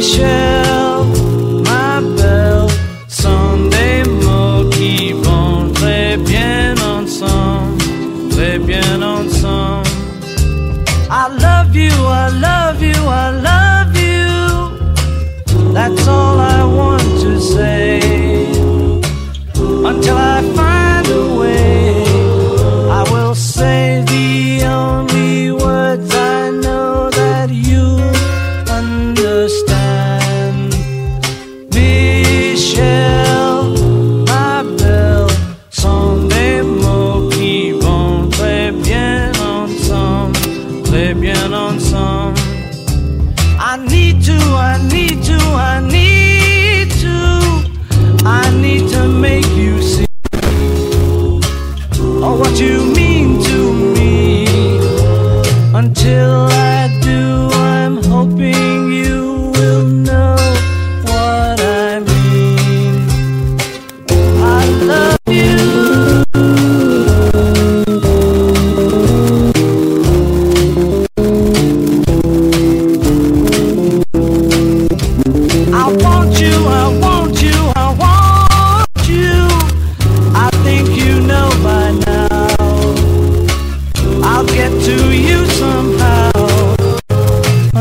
Michel, ma belle, sont des mots qui vont très bien ensemble, très bien ensemble. I love you, I love you.